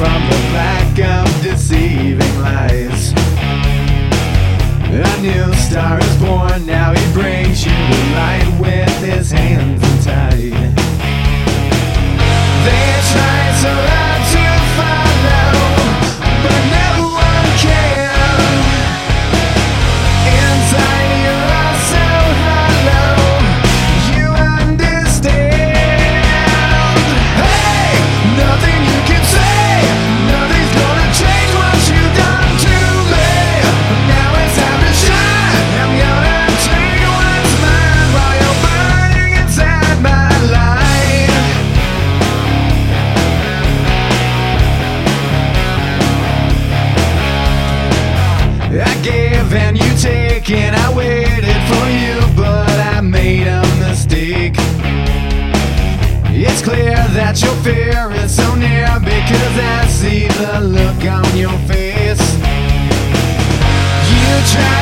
from the pack of deceiving lies. A new star is born now. your fear is so near because I see the look on your face. You try.